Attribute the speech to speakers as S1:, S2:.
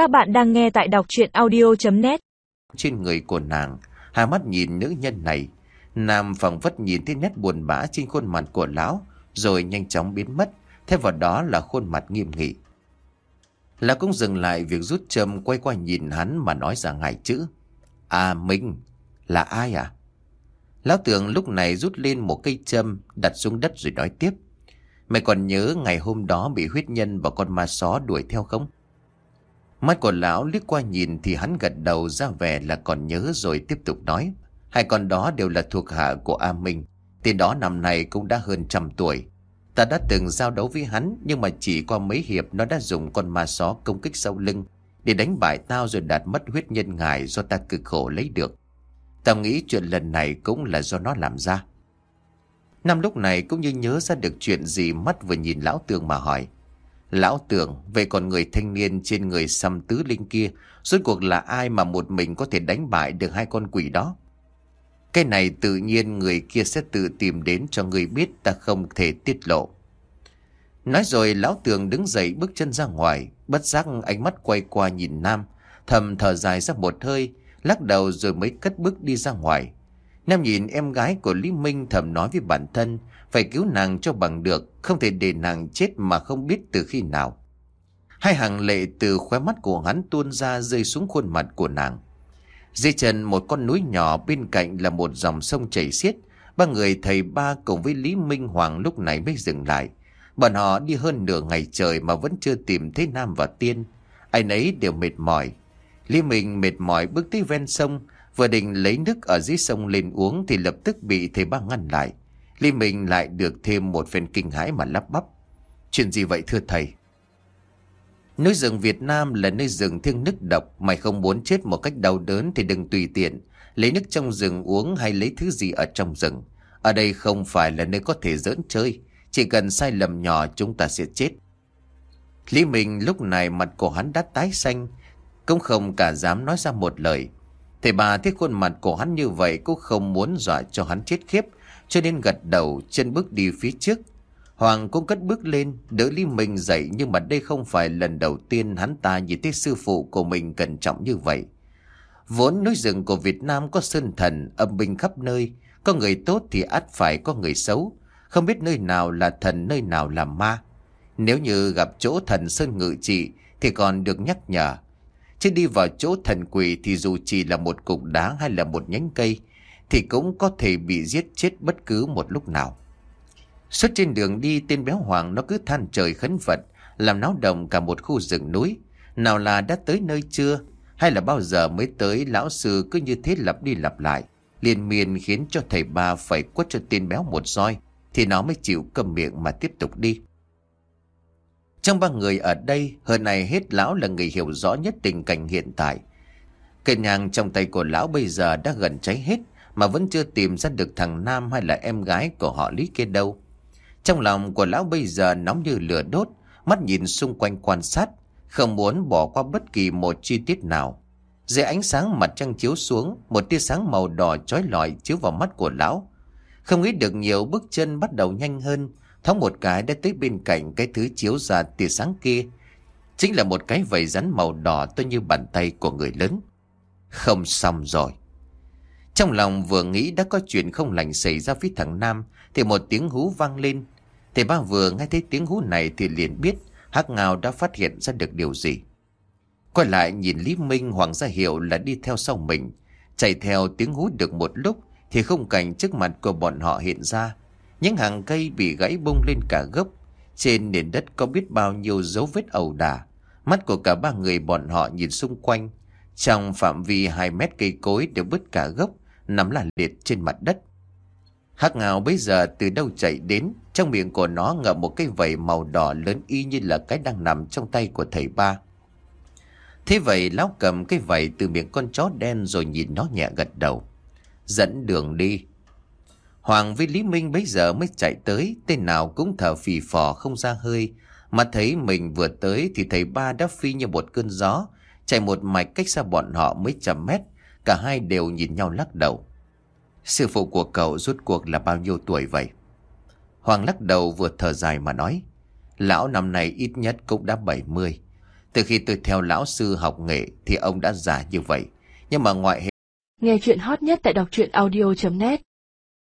S1: Các bạn đang nghe tại đọc chuyện audio.net
S2: Trên người của nàng, hai mắt nhìn nữ nhân này. Nam phẳng vất nhìn thấy nét buồn bã trên khuôn mặt của lão, rồi nhanh chóng biến mất. Thay vào đó là khuôn mặt nghiêm nghị. Lão cũng dừng lại việc rút châm quay qua nhìn hắn mà nói ra ngài chữ. À Minh, là ai à? Lão tưởng lúc này rút lên một cây châm đặt xuống đất rồi nói tiếp. Mày còn nhớ ngày hôm đó bị huyết nhân và con ma só đuổi theo không? Mắt của lão liếc qua nhìn thì hắn gật đầu ra vẻ là còn nhớ rồi tiếp tục nói. Hai con đó đều là thuộc hạ của A Minh. Tên đó năm nay cũng đã hơn trăm tuổi. Ta đã từng giao đấu với hắn, nhưng mà chỉ qua mấy hiệp nó đã dùng con ma só công kích sau lưng để đánh bại tao rồi đạt mất huyết nhân ngài do ta cực khổ lấy được. Tao nghĩ chuyện lần này cũng là do nó làm ra. Năm lúc này cũng như nhớ ra được chuyện gì, mắt vừa nhìn lão tường mà hỏi. Lão tưởng về còn người thanh niên trên người xăm tứ linh kia, rốt cuộc là ai mà một mình có thể đánh bại được hai con quỷ đó? Cái này tự nhiên người kia sẽ tự tìm đến cho người biết ta không thể tiết lộ. Nói rồi lão tường đứng dậy bước chân ra ngoài, bất giác ánh mắt quay qua nhìn Nam, thầm thở dài ra một hơi, lắc đầu rồi mới cất bước đi ra ngoài. Nam nhìn em gái của Lý Minh thầm nói với bản thân, phải cứu nàng cho bằng được, không thể để nàng chết mà không biết từ khi nào. Hai hàng lệ từ khóe mắt của hắn tuôn ra rơi xuống khuôn mặt của nàng. Dưới chân một con núi nhỏ bên cạnh là một dòng sông chảy xiết. Ba người thầy ba cùng với Lý Minh Hoàng lúc này mới dừng lại. Bọn họ đi hơn nửa ngày trời mà vẫn chưa tìm thấy Nam và Tiên. Ai nấy đều mệt mỏi. Lý Minh mệt mỏi bước tới ven sông, vừa định lấy nước ở dưới sông lên uống thì lập tức bị thầy ba ngăn lại. Lý Minh lại được thêm một phen kinh hãi mà lắp bắp. Chuyện gì vậy thưa thầy? Núi rừng Việt Nam là nơi rừng thiêng nước độc. Mày không muốn chết một cách đau đớn thì đừng tùy tiện. Lấy nước trong rừng uống hay lấy thứ gì ở trong rừng. Ở đây không phải là nơi có thể giỡn chơi. Chỉ cần sai lầm nhỏ, chúng ta sẽ chết. Lý Minh lúc này mặt của hắn đã tái xanh. Cũng không cả dám nói ra một lời. Thầy bà thấy khuôn mặt của hắn như vậy cũng không muốn dọa cho hắn chết khiếp. Cho nên gật đầu chân bước đi phía trước. Hoàng cũng cất bước lên, đỡ Lý Minh dậy nhưng mà đây không phải lần đầu tiên hắn ta nhìn thấy sư phụ của mình cẩn trọng như vậy. Vốn núi rừng của Việt Nam có sơn thần, âm binh khắp nơi, có người tốt thì ắt phải có người xấu, không biết nơi nào là thần nơi nào là ma. Nếu như gặp chỗ thần sơn ngự trị thì còn được nhắc nhở. Chứ đi vào chỗ thần quỷ thì dù chỉ là một cục đá hay là một nhánh cây thì cũng có thể bị giết chết bất cứ một lúc nào. Suốt trên đường đi tên béo hoàng nó cứ than trời khấn Phật, làm náo động cả một khu rừng núi. Nào là đã tới nơi chưa, hay là bao giờ mới tới lão sư cứ như thế lặp đi lặp lại. Liên miên khiến cho thầy ba phải quất cho tên béo một roi, thì nó mới chịu cầm miệng mà tiếp tục đi. Trong ba người ở đây, hơn này hết lão là người hiểu rõ nhất tình cảnh hiện tại. Cây nhang trong tay của lão bây giờ đã gần cháy hết, mà vẫn chưa tìm ra được thằng Nam hay là em gái của họ Lý kia đâu. Trong lòng của lão bây giờ nóng như lửa đốt, mắt nhìn xung quanh quan sát, không muốn bỏ qua bất kỳ một chi tiết nào. Dưới ánh sáng mặt trăng chiếu xuống, một tia sáng màu đỏ chói lọi chiếu vào mắt của lão. Không nghĩ được nhiều bước chân bắt đầu nhanh hơn, thoáng một cái đã tới bên cạnh cái thứ chiếu ra tia sáng kia. Chính là một cái vầy rắn màu đỏ to như bàn tay của người lớn. Không xong rồi. Trong lòng vừa nghĩ đã có chuyện không lành xảy ra với thằng Nam, thì một tiếng hú vang lên. Thầy ba vừa nghe thấy tiếng hú này thì liền biết Hắc Ngao đã phát hiện ra được điều gì. Quay lại nhìn Lý Minh, Hoàng ra hiệu là đi theo sau mình. Chạy theo tiếng hú được một lúc thì không cảnh trước mặt của bọn họ hiện ra. Những hàng cây bị gãy bung lên cả gốc. Trên nền đất có biết bao nhiêu dấu vết ẩu đả. Mắt của cả ba người bọn họ nhìn xung quanh. Trong phạm vi 2 mét cây cối đều bứt cả gốc, nằm là liệt trên mặt đất. Hắc ngào bây giờ từ đâu chạy đến, trong miệng của nó ngậm một cái vẩy màu đỏ lớn y như là cái đang nằm trong tay của thầy ba. Thế vậy lão cầm cái vẩy từ miệng con chó đen rồi nhìn nó nhẹ gật đầu. Dẫn đường đi. Hoàng với Lý Minh bây giờ mới chạy tới, tên nào cũng thở phì phò không ra hơi. Mà thấy mình vừa tới thì thầy ba đã phi như một cơn gió, chạy một mạch cách xa bọn họ mấy trăm mét. Cả hai đều nhìn nhau lắc đầu. Sư phụ của cậu rút cuộc là bao nhiêu tuổi vậy? Hoàng lắc đầu vừa thở dài mà nói. Lão năm nay ít nhất cũng đã 70. Từ khi tôi theo lão sư học nghệ thì ông đã già như vậy. Nhưng mà ngoại hình...
S3: Nghe chuyện hot nhất tại đọc truyện audio.net